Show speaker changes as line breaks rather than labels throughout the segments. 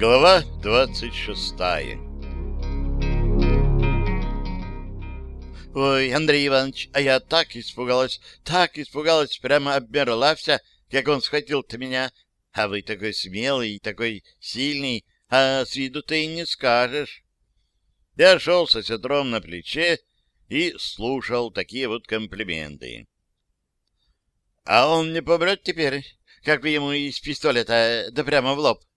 Глава двадцать шестая
Ой, Андрей Иванович, а я так испугалась, так испугалась, прямо обмерла вся, как он схватил-то меня. А вы такой смелый, такой сильный, а с виду ты и не скажешь.
Я шел со сетром на плече и слушал такие вот комплименты.
— А он не помрет теперь, как вы ему из пистолета, да прямо в лоб?
—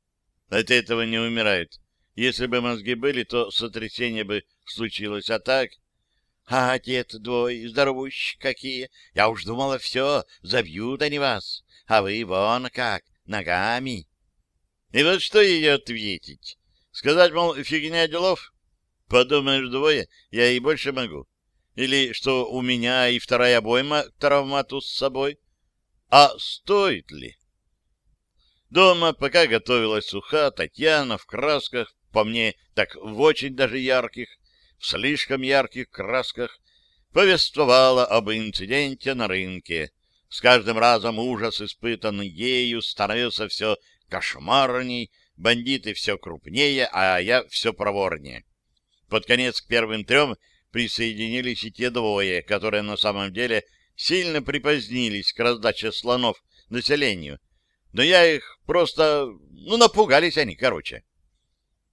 От этого не умирает. Если бы мозги были, то сотрясение бы случилось, а так...
— А отец двое, здоровущие какие! Я уж думала, все, забьют они вас, а вы вон как, ногами.
И вот что ей ответить? Сказать, мол, фигня делов? Подумаешь, двое, я и больше могу. Или что у меня и вторая обойма к травмату с собой. А стоит ли? Дома, пока готовилась суха, Татьяна в красках, по мне, так в очень даже ярких, в слишком ярких красках, повествовала об инциденте на рынке. С каждым разом ужас, испытанный ею, становился все кошмарней, бандиты все крупнее, а я все проворнее. Под конец к первым трем присоединились и те двое, которые на самом деле сильно припозднились к раздаче слонов населению. Но я их просто... Ну, напугались они, короче.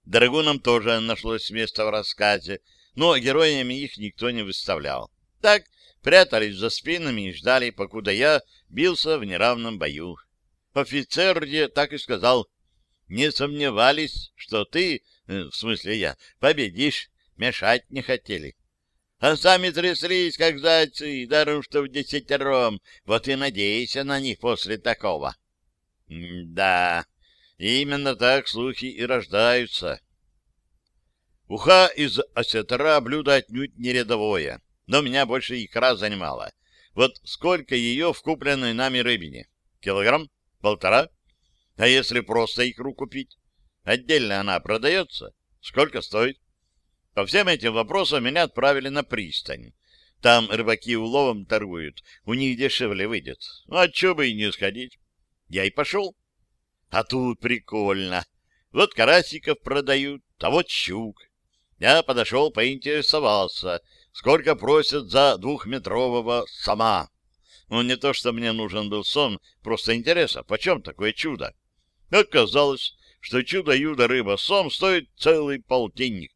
Драгунам тоже нашлось место в рассказе, но героями их никто не выставлял. Так, прятались за спинами и ждали, покуда я бился в неравном бою. Офицер где так и сказал, не сомневались, что ты, э, в смысле я, победишь, мешать не хотели. А сами тряслись, как зайцы, даром что в десятером. Вот и надейся на них после такого. Да, именно так слухи и рождаются. Уха из осетра блюдо отнюдь не рядовое, но меня больше икра занимала. Вот сколько ее в купленной нами рыбине? Килограмм? Полтора? А если просто икру купить? Отдельно она продается? Сколько стоит? По всем этим вопросам меня отправили на пристань. Там рыбаки уловом торгуют, у них дешевле выйдет. Ну, а чё бы и не сходить? Я и пошел. А тут прикольно. Вот карасиков продают, а вот щук. Я подошел, поинтересовался, сколько просят за двухметрового сама. Ну, не то, что мне нужен был сон, просто интереса, почем такое чудо? Оказалось, что чудо-юдо рыба-сом стоит целый полтинник,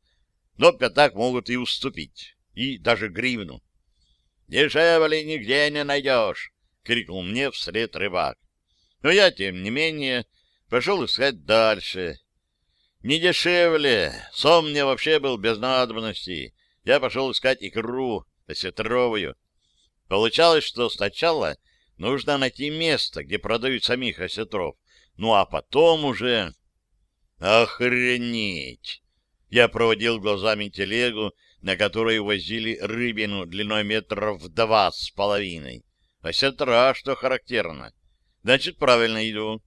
но пятак могут и уступить, и даже гривну. «Дешевле нигде не найдешь!» — крикнул мне вслед рыбак. Но я, тем не менее, пошел искать дальше. Не дешевле, сом мне вообще был без надобности. Я пошел искать икру, осетровую. Получалось, что сначала нужно найти место, где продают самих осетров, ну а потом уже... Охренеть! Я проводил глазами телегу, на которой возили рыбину длиной метров два с половиной. Осетра, что характерно. Значит, правильно иду.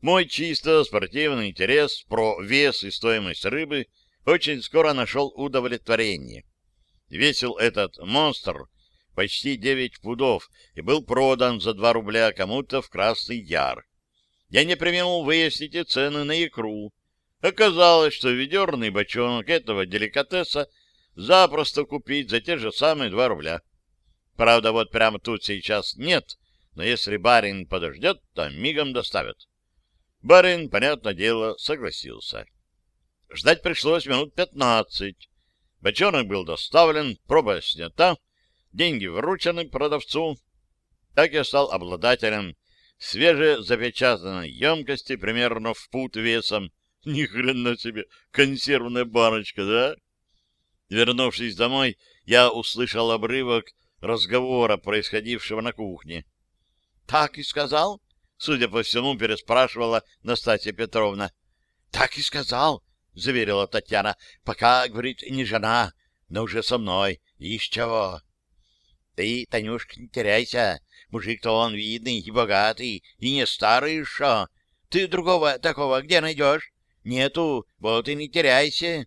Мой чисто спортивный интерес про вес и стоимость рыбы очень скоро нашел удовлетворение. Весил этот монстр почти 9 пудов и был продан за 2 рубля кому-то в Красный Яр. Я не применил выяснить и цены на икру, Оказалось, что ведерный бочонок этого деликатеса запросто купить за те же самые два рубля. Правда, вот прямо тут сейчас нет, но если барин подождет, то мигом доставят. Барин, понятное дело, согласился. Ждать пришлось минут пятнадцать. Бочонок был доставлен, проба снята, деньги вручены продавцу. Так я стал обладателем свежезапечатанной емкости примерно в пут весом, Ни хрена себе, консервная баночка, да? Вернувшись домой, я услышал обрывок разговора, происходившего на кухне. — Так и сказал? — судя по всему, переспрашивала Настасья Петровна. — Так и сказал, — заверила Татьяна. — Пока, говорит, не жена, но уже со мной. Из чего? — Ты, Танюшка, не теряйся. Мужик-то он видный и богатый, и не старый еще. Ты другого такого где найдешь? Нету, вот и не теряйся.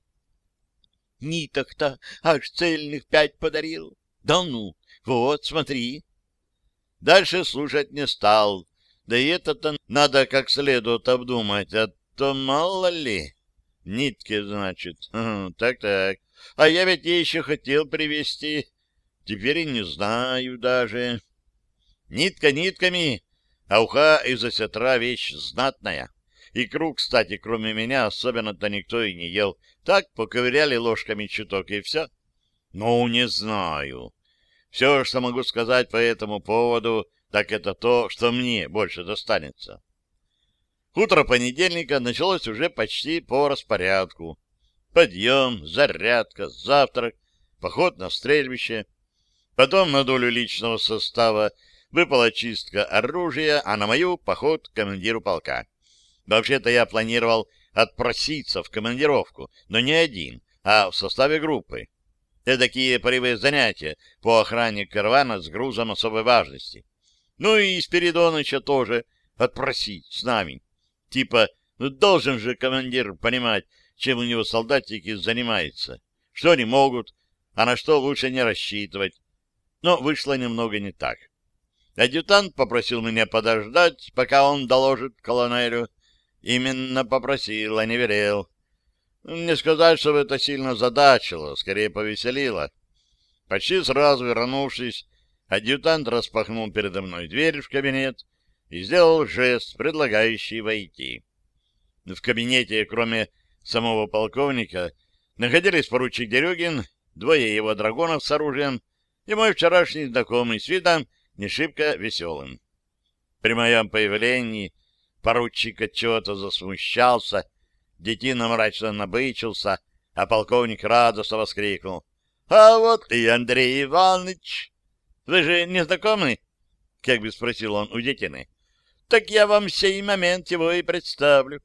Ниток-то аж цельных пять подарил. Да ну, вот, смотри. Дальше слушать не стал. Да и это-то надо как следует обдумать, а то мало ли. Нитки, значит. Так-так. А я ведь еще хотел привезти. Теперь и не знаю даже. Нитка нитками, а уха из осетра вещь знатная. Икру, кстати, кроме меня, особенно-то никто и не ел. Так поковыряли ложками чуток, и все. Ну, не знаю. Все, что могу сказать по этому поводу, так это то, что мне больше достанется. Утро понедельника началось уже почти по распорядку. Подъем, зарядка, завтрак, поход на стрельбище. Потом на долю личного состава выпала чистка оружия, а на мою — поход к командиру полка. Вообще-то я планировал отпроситься в командировку, но не один, а в составе группы. Такие полевые занятия по охране каравана с грузом особой важности. Ну и Спиридоныча тоже отпросить с нами. Типа, ну должен же командир понимать, чем у него солдатики занимаются, что они могут, а на что лучше не рассчитывать. Но вышло немного не так. Адъютант попросил меня подождать, пока он доложит колонелю. Именно попросил, а не велел. Не сказать, что это сильно задачило, скорее повеселило. Почти сразу вернувшись, адъютант распахнул передо мной дверь в кабинет и сделал жест, предлагающий войти. В кабинете, кроме самого полковника, находились поручик Дерюгин, двое его драгонов с оружием и мой вчерашний знакомый с видом не шибко веселым. При моем появлении поручик от чего-то засмущался, детина мрачно набычился, а полковник радостно воскликнул. — А вот и Андрей Иванович! Вы же не знакомы? — как бы спросил он у детины. — Так я вам сей момент его и представлю.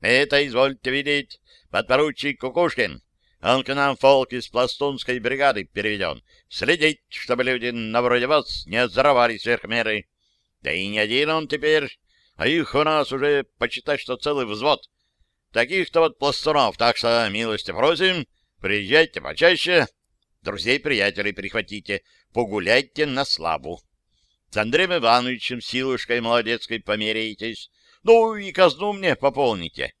Это, извольте видеть, подпоручик Кукушкин. Он к нам фолк из пластунской бригады переведен. Следить, чтобы люди на вроде вас не взорвали сверх меры. Да и не один он теперь, а их у нас уже, почитай, что целый взвод. Таких-то вот пластунов, так что милости просим, приезжайте почаще, друзей-приятелей прихватите, погуляйте на славу. С Андреем Ивановичем силушкой молодецкой померяйтесь, ну и казну мне пополните.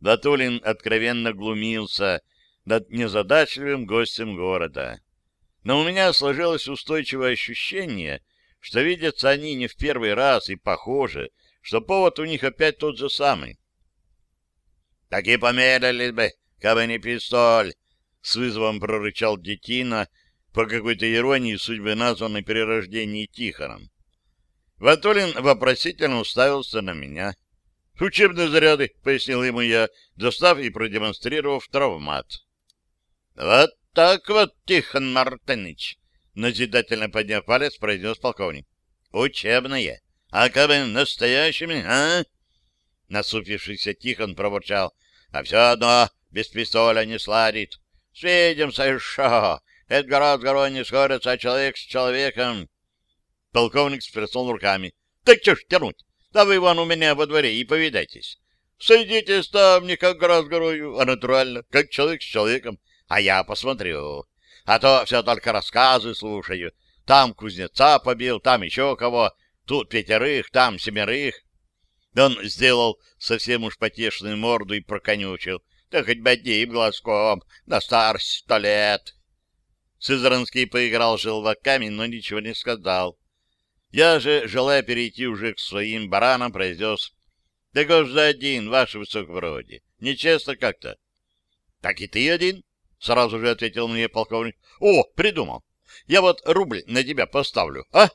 Батулин откровенно глумился над незадачливым гостем города. Но у меня сложилось устойчивое ощущение, что видятся они не в первый раз, и похоже, что повод у них опять тот же самый. — Так и померили бы, как бы не пистоль! — с вызовом прорычал детина по какой-то иронии судьбы названной при Тихоном. Ватулин вопросительно уставился на меня. — Учебные заряды, — пояснил ему я, достав и продемонстрировав травмат. — Вот так вот, Тихон Мартыныч, — назидательно подняв палец, произнес полковник. — Учебные. А как бы настоящими, а? Насупившийся Тихон проворчал. — А все одно без пистоля не сладит. Сведемся еще. Это гора с горой не сходится, а человек с человеком. Полковник сперснул руками. — Так что ж тянуть? Да вы, вон, у меня во дворе и повидайтесь. Сойдитесь там не как гора с горою, а натурально, как человек с человеком. А я посмотрю. А то все только рассказы слушаю. Там кузнеца побил, там еще кого. Тут пятерых, там семерых. Он сделал совсем уж потешную морду и проконючил. Да хоть бы одним глазком, на старость сто лет. Сызранский поиграл желваками, но ничего не сказал. Я же, желая перейти уже к своим баранам, произнес, «Да каждый один, ваше высокобродие. Нечестно как-то». «Так и ты один?» — сразу же ответил мне полковник. «О, придумал. Я вот рубль на тебя поставлю, а?»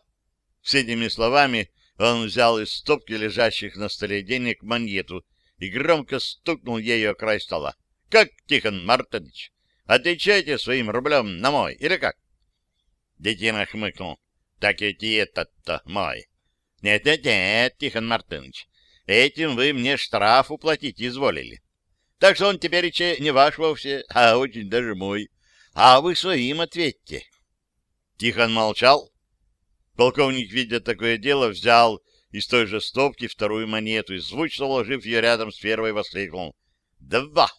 С этими словами он взял из стопки лежащих на столе денег монету и громко стукнул ею о край стола. «Как, Тихон Мартынович, отвечайте своим рублем на мой, или как?» Детина хмыкнул. Так ведь и этот-то мой. Нет-нет-нет, Тихон Мартынович, этим вы мне штраф уплатить изволили. Так что он теперь не ваш вовсе, а очень даже мой. А вы своим ответьте. Тихон молчал. Полковник, видя такое дело, взял из той же стопки вторую монету и, звучно ложив ее рядом с первой, воскликнул. «Два!»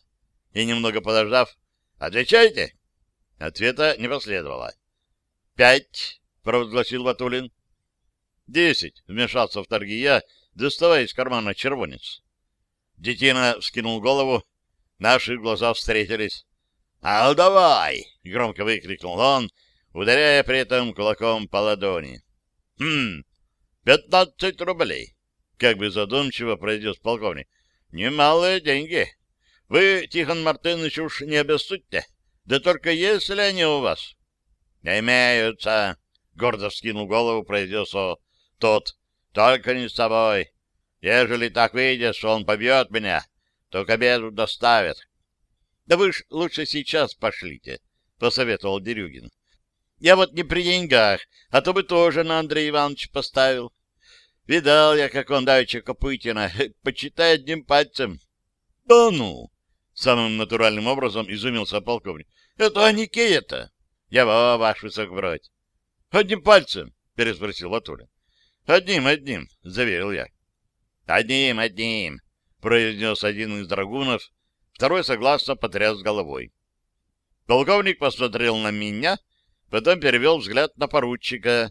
И, немного подождав, «Отвечайте!» Ответа не последовало. «Пять!» — провозгласил Ватулин. — Десять, — вмешался в торги я, доставая из кармана червонец. Детина вскинул голову. Наши глаза встретились. «А давай!» — громко выкрикнул он, ударяя при этом кулаком по ладони. «Хм, пятнадцать рублей!» — как бы задумчиво произнес полковник. «Немалые деньги. Вы, Тихон Мартынович, уж не обессудьте. Да только если они у вас...» «Имеются!» — гордо вскинул голову, произнес тот. «Только не с собой. Ежели так выйдет, что он побьет меня, то к обеду доставят. — Да вы ж лучше сейчас пошлите, — посоветовал Дерюгин. — Я вот не при деньгах, а то бы тоже на Андрея Ивановича поставил. Видал я, как он давеча Копытина, почитай одним пальцем. — Да ну! — самым натуральным образом изумился полковник. — Это Аникея-то! Я во, ваш высокобрать. — Одним пальцем? — переспросил Ватулин. — Одним, одним, — заверил я. «Одним, одним!» — произнес один из драгунов, второй согласно потряс головой. Полковник посмотрел на меня, потом перевел взгляд на поручика.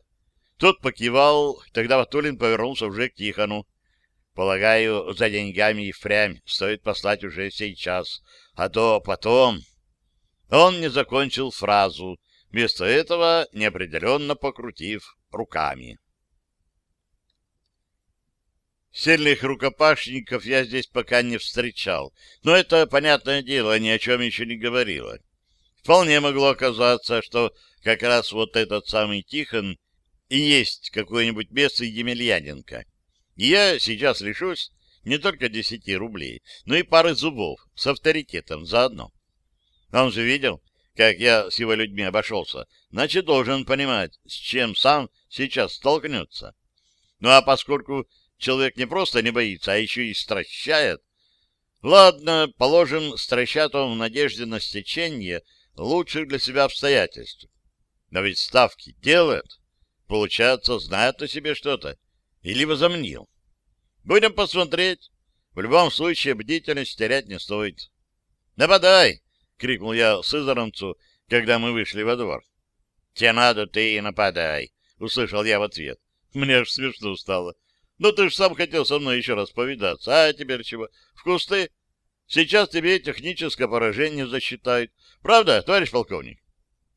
Тот покивал, тогда Ватулин повернулся уже к Тихону. «Полагаю, за деньгами и впрямь стоит послать уже сейчас, а то потом...» Он не закончил фразу, вместо этого неопределенно покрутив руками. Сильных рукопашников я здесь пока не встречал, но это, понятное дело, ни о чем еще не говорило. Вполне могло оказаться, что как раз вот этот самый Тихон и есть какой-нибудь бес Емельяненко. И я сейчас лишусь не только десяти рублей, но и пары зубов с авторитетом заодно. Он же видел, как я с его людьми обошелся, значит, должен понимать, с чем сам сейчас столкнется. Ну а поскольку человек не просто не боится, а еще и стращает. Ладно, положим, стращат он в надежде на стечение лучших для себя обстоятельств. Но ведь ставки делает. Получается, знает о себе что-то. Или возомнил. Будем посмотреть. В любом случае, бдительность терять не стоит. «Нападай!» — крикнул я Сызаровцу, когда мы вышли во двор. «Тебе надо, ты и нападай!» — услышал я в ответ. Мне аж смешно стало. Ну, ты же сам хотел со мной еще раз повидаться. А теперь чего? В кусты? Сейчас тебе техническое поражение засчитают. Правда, товарищ полковник?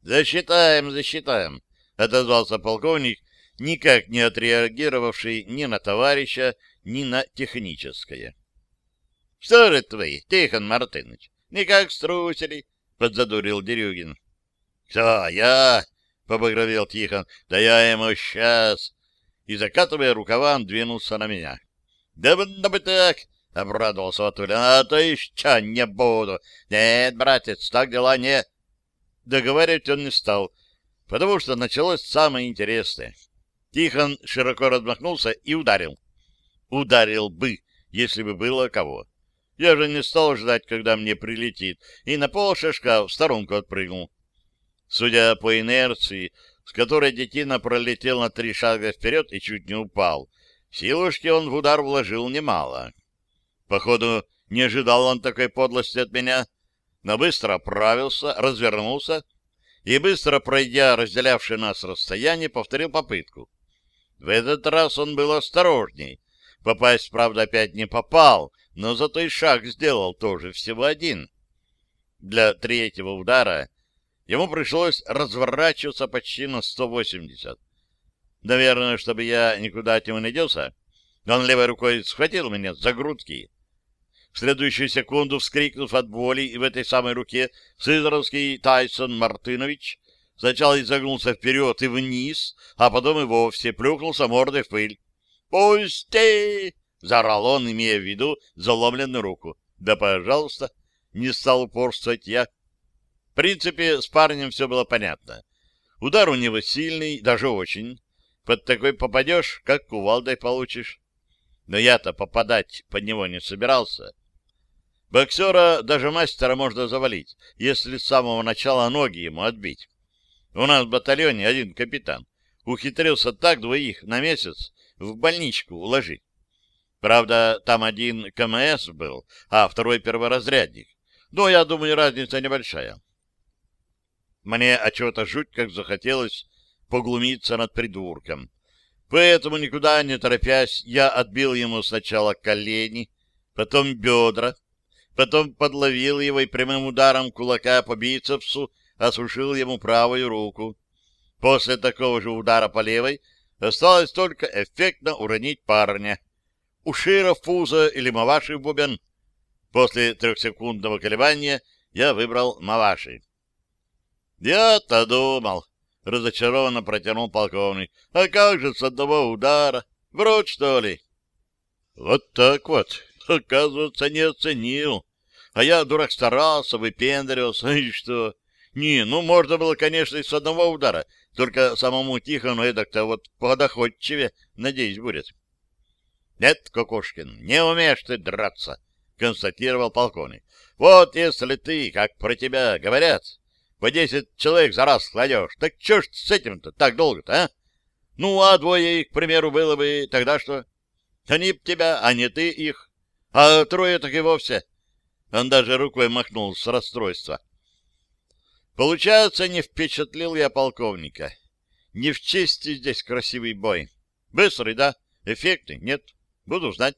Засчитаем, засчитаем, отозвался полковник, никак не отреагировавший ни на товарища, ни на техническое. Что же твои, Тихон Мартынович, никак струсили, подзадурил Дерюгин. Кто, я? побагровел Тихон. Да я ему сейчас и, закатывая рукава, он двинулся на меня. — Да бы так! — обрадовался Ватулин. — А то еще не буду. Нет, братец, так дела не... Договаривать он не стал, потому что началось самое интересное. Тихон широко размахнулся и ударил. Ударил бы, если бы было кого. Я же не стал ждать, когда мне прилетит, и на пол шашка в сторонку отпрыгнул. Судя по инерции, с которой детина пролетел на три шага вперед и чуть не упал. Силушки он в удар вложил немало. Походу, не ожидал он такой подлости от меня, но быстро оправился, развернулся и, быстро пройдя разделявшее нас расстояние, повторил попытку. В этот раз он был осторожней. Попасть, правда, опять не попал, но зато и шаг сделал тоже всего один. Для третьего удара Ему пришлось разворачиваться почти на 180. Наверное, чтобы я никуда от него не делся, он левой рукой схватил меня за грудки. В следующую секунду, вскрикнув от боли, и в этой самой руке Сызоровский Тайсон Мартынович сначала изогнулся вперед и вниз, а потом и вовсе плюхнулся мордой в пыль. «Пусти!» — заорал он, имея в виду заломленную руку. «Да, пожалуйста!» — не стал упорствовать я. В принципе, с парнем все было понятно. Удар у него сильный, даже очень. Под такой попадешь, как кувалдой получишь. Но я-то попадать под него не собирался. Боксера, даже мастера, можно завалить, если с самого начала ноги ему отбить. У нас в батальоне один капитан ухитрился так двоих на месяц в больничку уложить. Правда, там один КМС был, а второй перворазрядник. Но, я думаю, разница небольшая. Мне отчего-то жуть как захотелось поглумиться над придурком. Поэтому, никуда не торопясь, я отбил ему сначала колени, потом бедра, потом подловил его и прямым ударом кулака по бицепсу осушил ему правую руку. После такого же удара по левой осталось только эффектно уронить парня. Ушира в пузо или Маваши в бубен. После трехсекундного колебания я выбрал Маваши. «Я-то думал», — разочарованно протянул полковник. «А как же с одного удара? В рот, что ли?» «Вот так вот. Оказывается, не оценил. А я, дурак, старался, выпендривался. И что? Не, ну, можно было, конечно, и с одного удара. Только самому Тихону эдак-то вот подоходчивее, надеюсь, будет». «Нет, Кукушкин, не умеешь ты драться», — констатировал полковник. «Вот если ты, как про тебя говорят, по десять человек за раз кладешь. Так что ж с этим-то так долго-то, а? Ну, а двое их, к примеру, было бы, тогда что? Они б тебя, а не ты их. А трое так и вовсе. Он даже рукой махнул с расстройства. Получается, не впечатлил я полковника. Не в чести здесь красивый бой. Быстрый, да? Эффекты? Нет. Буду знать.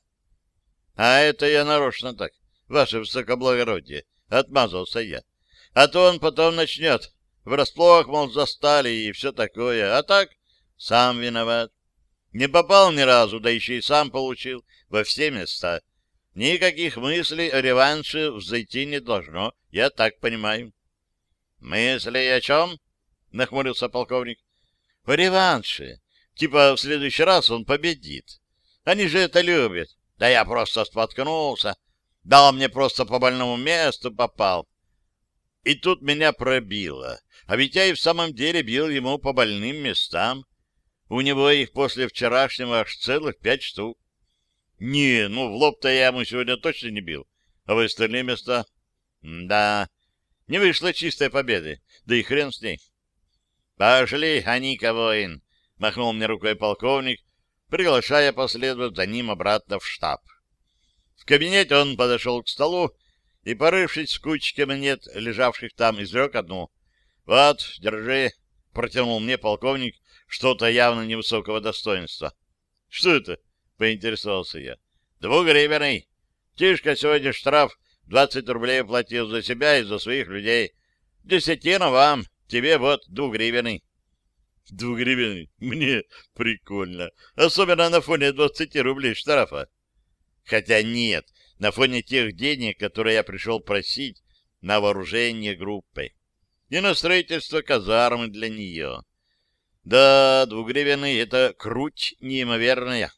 А это я нарочно так, ваше высокоблагородие. Отмазался я. А то он потом начнет. Врасплох, мол, застали и все такое. А так, сам виноват. Не попал ни разу, да еще и сам получил во все места. Никаких мыслей о реванше взойти не должно, я так понимаю. — Мысли о чем? — нахмурился полковник. — О реванше. Типа в следующий раз он победит. Они же это любят. Да я просто споткнулся. Да он мне просто по больному месту попал. И тут меня пробило. А ведь я и в самом деле бил ему по больным местам. У него их после вчерашнего аж целых пять штук. Не, ну в лоб-то я ему сегодня точно не бил. А в остальные места? Да, не вышло чистой победы. Да и хрен с ней. Пошли, Аника, воин, махнул мне рукой полковник, приглашая последовать за ним обратно в штаб. В кабинете он подошел к столу и, порывшись в кучке монет, лежавших там, изрек одну. — Вот, держи, — протянул мне полковник что-то явно невысокого достоинства. — Что это? — поинтересовался я. — Двугривенный. Тишка сегодня штраф двадцать рублей платил за себя и за своих людей. Десятина вам, тебе вот двугривенный. Двугривенный? Мне прикольно. Особенно на фоне двадцати рублей штрафа. Хотя нет, на фоне тех денег, которые я пришел просить на вооружение группы и на строительство казармы для нее. Да, двугривенный — это круть неимоверная.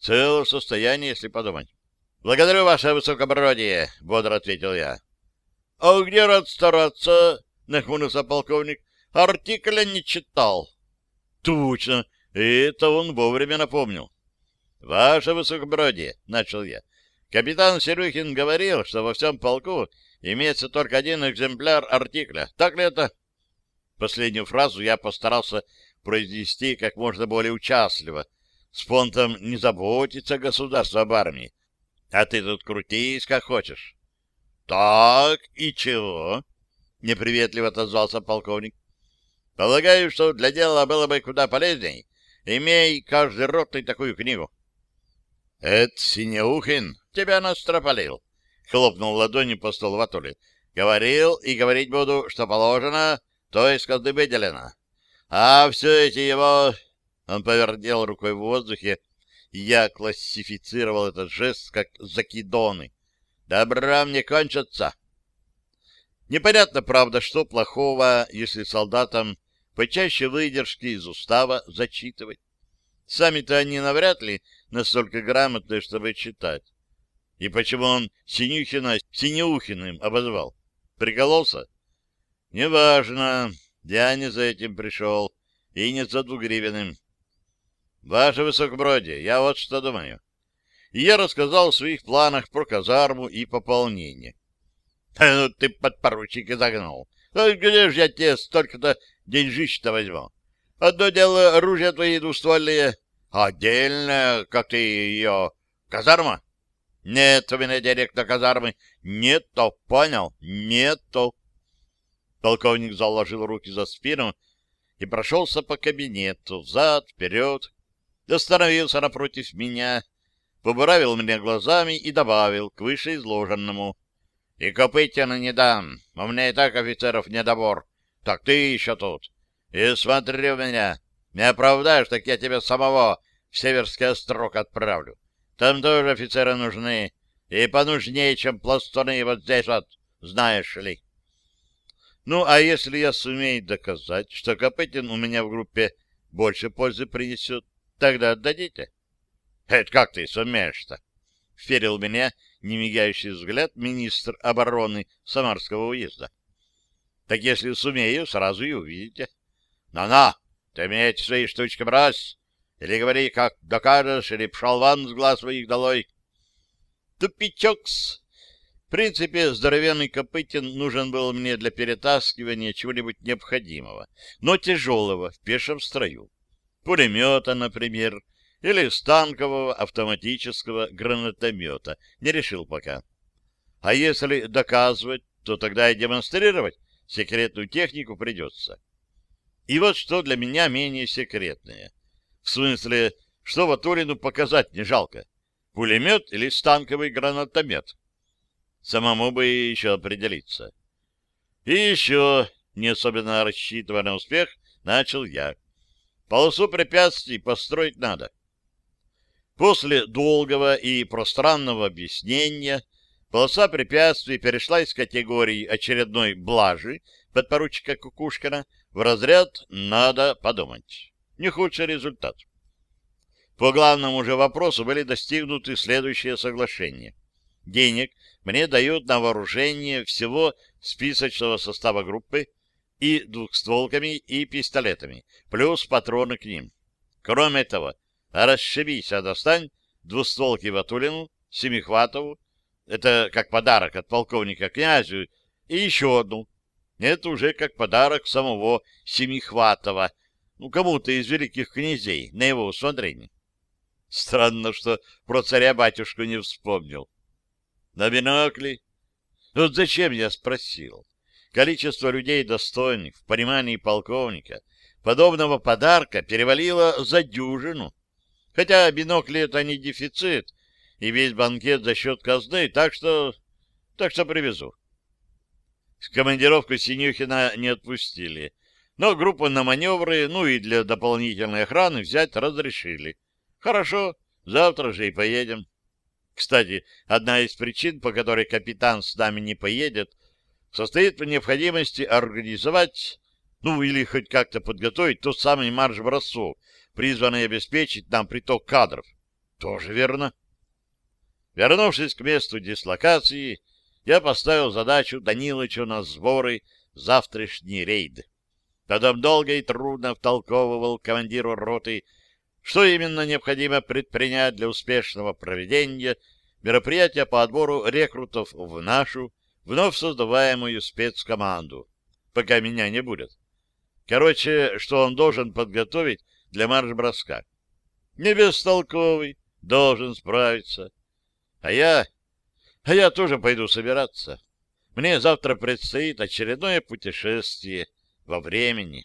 Целое состояние, если подумать. — Благодарю, ваше высокобродие, — бодро ответил я. — А где рад стараться? — нахмурился полковник. — Артикля не читал. — Точно, это он вовремя напомнил. — Ваше высокобродие, — начал я, Капитан Серюхин говорил, что во всем полку имеется только один экземпляр артикля. Так ли это? Последнюю фразу я постарался произнести как можно более участливо, с понтом «не заботиться государство об армии». А ты тут крутись, как хочешь. — Так, и чего? — неприветливо отозвался полковник. — Полагаю, что для дела было бы куда полезней. Имей каждый ротный такую книгу. — Это Синеухин тебя настропалил, — хлопнул ладонью по столу Ватули. — Говорил и говорить буду, что положено, то из казны выделено. А все эти его... Он повертел рукой в воздухе, и я классифицировал этот жест как закидоны. Добра мне кончатся. Непонятно, правда, что плохого, если солдатам почаще выдержки из устава зачитывать. Сами-то они навряд ли настолько грамотные, чтобы читать. И почему он Синюхина Синеухиным обозвал? Прикололся? Неважно, я не за этим пришел, и не за двугривенным. Ваше Высокобродие, я вот что думаю. И я рассказал о своих планах про казарму и пополнение. Ну, ты подпоручик загнул. А где же я тебе столько-то деньжищ-то возьму? Одно дело оружие твои двуствольные, Отдельно, как ты ее... Казарма? Нет у меня на казармы. Нету, понял? Нету. Полковник заложил руки за спину и прошелся по кабинету, взад, вперед, остановился напротив меня, побуравил меня глазами и добавил к вышеизложенному. — И Копытина не дам, у меня и так офицеров недобор. Так ты еще тут. И смотри у меня, не оправдаешь, так я тебя самого в Северский острог отправлю. Там тоже офицеры нужны, и понужнее, чем пластуны вот здесь вот, знаешь ли. Ну, а если я сумею доказать, что Копытин у меня в группе больше пользы принесет, тогда отдадите. — Это как ты сумеешь-то? — вперил меня немигающий взгляд министр обороны Самарского уезда. — Так если сумею, сразу и увидите. На — На-на, ты эти свои штучки брось, или говори, как докажешь, или пшал ван с глаз своих долой. Тупичокс. В принципе, здоровенный Копытин нужен был мне для перетаскивания чего-нибудь необходимого, но тяжелого в пешем строю. Пулемета, например, или станкового автоматического гранатомета. Не решил пока. А если доказывать, то тогда и демонстрировать секретную технику придется. И вот что для меня менее секретное. В смысле, что Ватулину показать не жалко. Пулемет или станковый гранатомет. Самому бы еще определиться. И еще, не особенно рассчитывая на успех, начал я. Полосу препятствий построить надо. После долгого и пространного объяснения полоса препятствий перешла из категории очередной блажи подпоручика Кукушкина в разряд «надо подумать». Не худший результат. По главному же вопросу были достигнуты следующие соглашения. Денег мне дают на вооружение всего списочного состава группы и двухстволками и пистолетами, плюс патроны к ним. Кроме того, расшибись, а достань двустволки Ватулину, Семихватову, это как подарок от полковника князю, и еще одну. Это уже как подарок самого Семихватова, ну, кому-то из великих князей, на его усмотрение. Странно, что про царя-батюшку не вспомнил. На бинокли? Вот зачем я спросил? Количество людей достойных, в понимании полковника, подобного подарка перевалило за дюжину. Хотя бинокли — это не дефицит, и весь банкет за счет казны, так что... так что привезу. С командировку Синюхина не отпустили, но группу на маневры, ну и для дополнительной охраны взять разрешили. Хорошо, завтра же и поедем. Кстати, одна из причин, по которой капитан с нами не поедет, состоит в необходимости организовать, ну или хоть как-то подготовить тот самый марш-бросок, призванный обеспечить нам приток кадров. Тоже верно. Вернувшись к месту дислокации, я поставил задачу Данилычу на сборы завтрашний рейд. Потом долго и трудно втолковывал командиру роты, что именно необходимо предпринять для успешного проведения мероприятия по отбору рекрутов в нашу, вновь создаваемую спецкоманду, пока меня не будет. Короче, что он должен подготовить для марш-броска. Не бестолковый, должен справиться. А я... А я тоже пойду собираться. Мне завтра предстоит очередное путешествие во времени.